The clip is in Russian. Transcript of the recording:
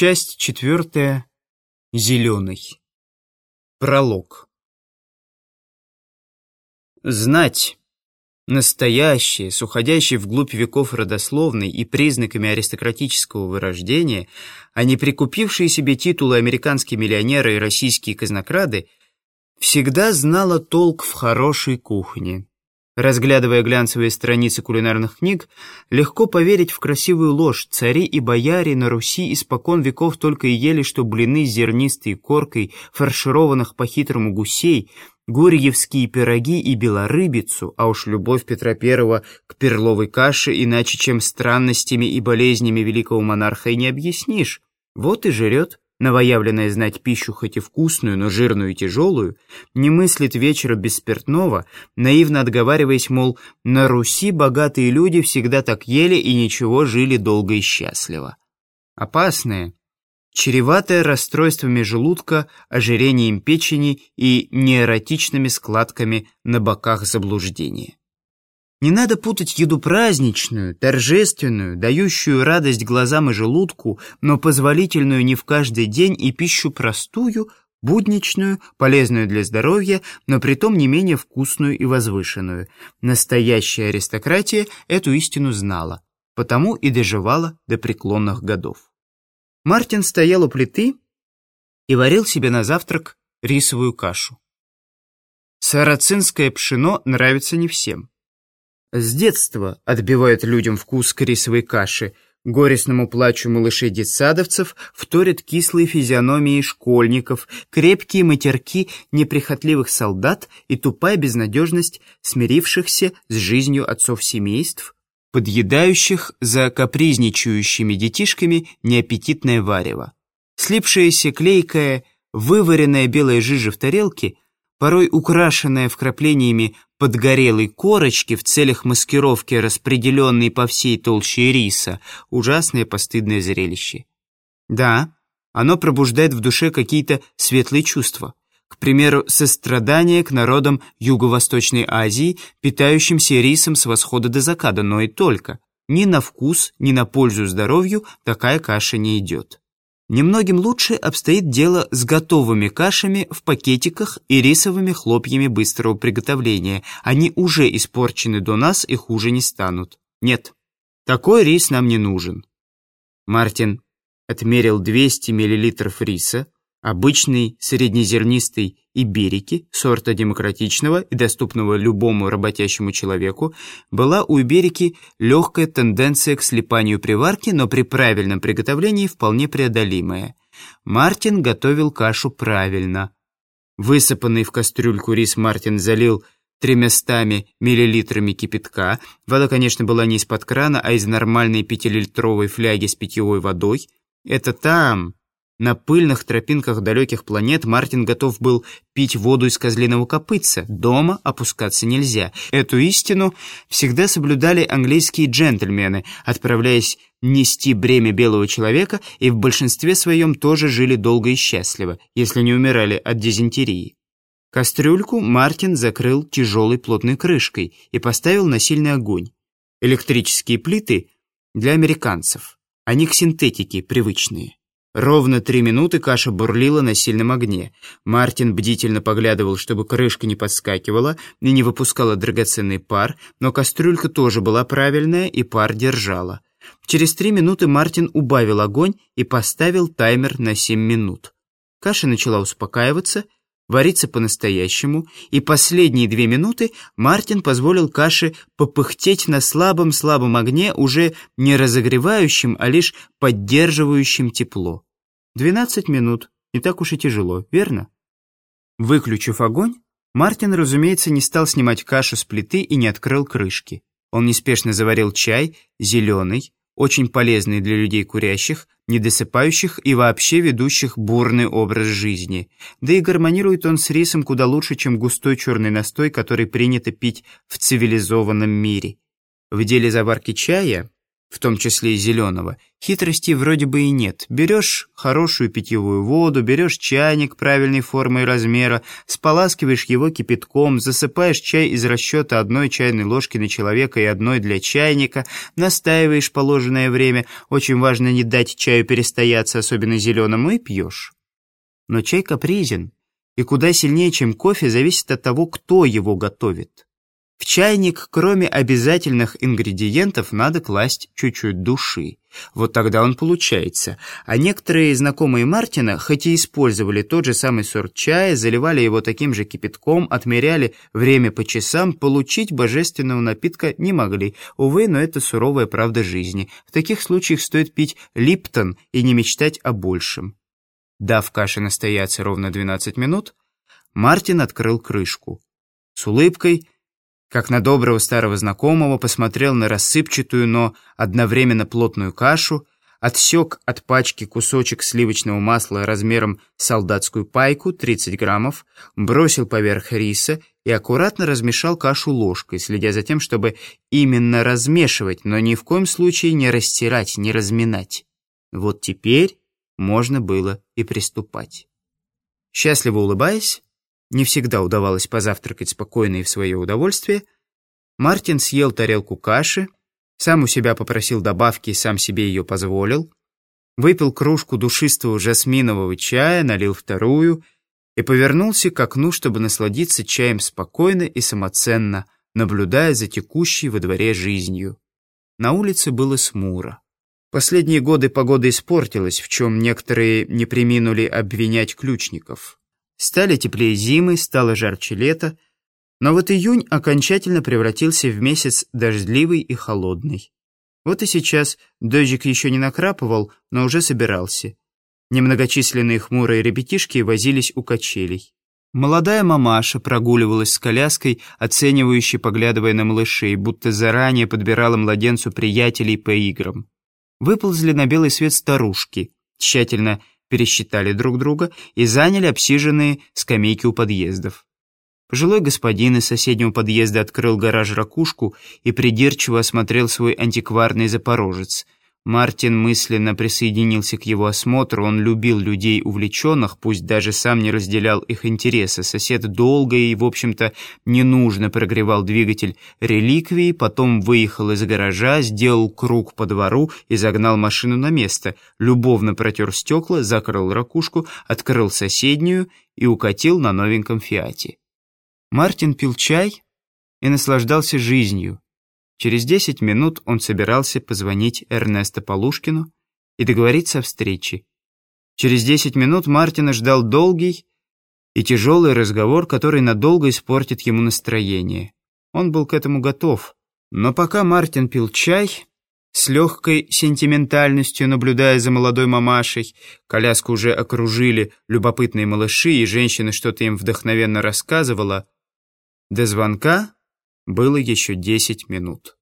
Часть четвертая. Зеленый. Пролог. Знать, настоящее, с уходящей вглубь веков родословной и признаками аристократического вырождения, а не прикупившие себе титулы американские миллионеры и российские казнокрады, всегда знала толк в хорошей кухне. Разглядывая глянцевые страницы кулинарных книг, легко поверить в красивую ложь. Цари и бояре на Руси испокон веков только и ели, что блины с зернистой коркой, фаршированных по-хитрому гусей, гурьевские пироги и белорыбицу, а уж любовь Петра Первого к перловой каше иначе, чем странностями и болезнями великого монарха и не объяснишь. Вот и жрет новоявленная знать пищу хоть и вкусную, но жирную и тяжелую, не мыслит вечера без спиртного, наивно отговариваясь, мол, на Руси богатые люди всегда так ели и ничего жили долго и счастливо. Опасное, чреватое расстройствами желудка, ожирением печени и неэротичными складками на боках заблуждения. Не надо путать еду праздничную, торжественную, дающую радость глазам и желудку, но позволительную не в каждый день, и пищу простую, будничную, полезную для здоровья, но притом не менее вкусную и возвышенную. Настоящая аристократия эту истину знала, потому и доживала до преклонных годов. Мартин стоял у плиты и варил себе на завтрак рисовую кашу. Сарацинское пшено нравится не всем. С детства отбивают людям вкус к рисовой каши, горестному плачу малышей-детсадовцев вторят кислые физиономии школьников, крепкие матерки неприхотливых солдат и тупая безнадежность смирившихся с жизнью отцов семейств, подъедающих за капризничающими детишками неаппетитное варево. Слипшаяся клейкая, вываренная белая жижа в тарелке, порой украшенная вкраплениями подгорелой корочки в целях маскировки, распределенной по всей толще риса, ужасное постыдное зрелище. Да, оно пробуждает в душе какие-то светлые чувства. К примеру, сострадание к народам Юго-Восточной Азии, питающимся рисом с восхода до заката, но и только. Ни на вкус, ни на пользу здоровью такая каша не идет. Немногим лучше обстоит дело с готовыми кашами в пакетиках и рисовыми хлопьями быстрого приготовления. Они уже испорчены до нас и хуже не станут. Нет, такой рис нам не нужен. Мартин отмерил 200 мл риса, обычный среднезернистый иберики, сорта демократичного и доступного любому работящему человеку, была у иберики легкая тенденция к слипанию при варке, но при правильном приготовлении вполне преодолимая. Мартин готовил кашу правильно. Высыпанный в кастрюльку рис Мартин залил тремястами миллилитрами кипятка. Вода, конечно, была не из-под крана, а из нормальной пятилитровой фляги с питьевой водой. Это там, на пыльных тропинках далеких планет Мартин готов был пить воду из козлиного копытца. Дома опускаться нельзя. Эту истину всегда соблюдали английские джентльмены, отправляясь нести бремя белого человека, и в большинстве своем тоже жили долго и счастливо, если не умирали от дизентерии. Кастрюльку Мартин закрыл тяжелой плотной крышкой и поставил на сильный огонь. Электрические плиты для американцев, они к синтетике привычные. Ровно три минуты каша бурлила на сильном огне. Мартин бдительно поглядывал, чтобы крышка не подскакивала и не выпускала драгоценный пар, но кастрюлька тоже была правильная и пар держала. Через три минуты Мартин убавил огонь и поставил таймер на семь минут. Каша начала успокаиваться, вариться по-настоящему, и последние две минуты Мартин позволил каше попыхтеть на слабом-слабом огне, уже не разогревающем, а лишь поддерживающем тепло. Двенадцать минут, не так уж и тяжело, верно? Выключив огонь, Мартин, разумеется, не стал снимать кашу с плиты и не открыл крышки. Он неспешно заварил чай, зеленый, очень полезный для людей курящих, недосыпающих и вообще ведущих бурный образ жизни. Да и гармонирует он с рисом куда лучше, чем густой черный настой, который принято пить в цивилизованном мире. В деле заварки чая в том числе и зеленого, хитрости вроде бы и нет. Берешь хорошую питьевую воду, берешь чайник правильной формы и размера, споласкиваешь его кипятком, засыпаешь чай из расчета одной чайной ложки на человека и одной для чайника, настаиваешь положенное время, очень важно не дать чаю перестояться, особенно зеленому, и пьешь. Но чай капризен, и куда сильнее, чем кофе, зависит от того, кто его готовит. В чайник, кроме обязательных ингредиентов, надо класть чуть-чуть души. Вот тогда он получается. А некоторые знакомые Мартина, хоть и использовали тот же самый сорт чая, заливали его таким же кипятком, отмеряли время по часам, получить божественного напитка не могли. Увы, но это суровая правда жизни. В таких случаях стоит пить липтон и не мечтать о большем. Дав каше настояться ровно 12 минут, Мартин открыл крышку. С улыбкой как на доброго старого знакомого, посмотрел на рассыпчатую, но одновременно плотную кашу, отсек от пачки кусочек сливочного масла размером солдатскую пайку, 30 граммов, бросил поверх риса и аккуратно размешал кашу ложкой, следя за тем, чтобы именно размешивать, но ни в коем случае не растирать, не разминать. Вот теперь можно было и приступать. Счастливо улыбаясь, не всегда удавалось позавтракать спокойно и в свое удовольствие, Мартин съел тарелку каши, сам у себя попросил добавки и сам себе ее позволил, выпил кружку душистого жасминового чая, налил вторую и повернулся к окну, чтобы насладиться чаем спокойно и самоценно, наблюдая за текущей во дворе жизнью. На улице было смуро. Последние годы погода испортилась, в чем некоторые не приминули обвинять ключников. Стали теплее зимы, стало жарче лето, но вот июнь окончательно превратился в месяц дождливый и холодный. Вот и сейчас дождик еще не накрапывал, но уже собирался. Немногочисленные хмурые ребятишки возились у качелей. Молодая мамаша прогуливалась с коляской, оценивающе поглядывая на малышей, будто заранее подбирала младенцу приятелей по играм. Выползли на белый свет старушки, тщательно пересчитали друг друга и заняли обсиженные скамейки у подъездов. Пожилой господин из соседнего подъезда открыл гараж-ракушку и придирчиво осмотрел свой антикварный запорожец – Мартин мысленно присоединился к его осмотру. Он любил людей увлеченных, пусть даже сам не разделял их интересы. Сосед долго и, в общем-то, ненужно прогревал двигатель реликвии, потом выехал из гаража, сделал круг по двору и загнал машину на место. Любовно протер стекла, закрыл ракушку, открыл соседнюю и укатил на новеньком «Фиате». Мартин пил чай и наслаждался жизнью. Через 10 минут он собирался позвонить Эрнесто Полушкину и договориться о встрече. Через 10 минут Мартина ждал долгий и тяжелый разговор, который надолго испортит ему настроение. Он был к этому готов. Но пока Мартин пил чай, с легкой сентиментальностью наблюдая за молодой мамашей, коляску уже окружили любопытные малыши, и женщина что-то им вдохновенно рассказывала, до звонка было еще десять минут.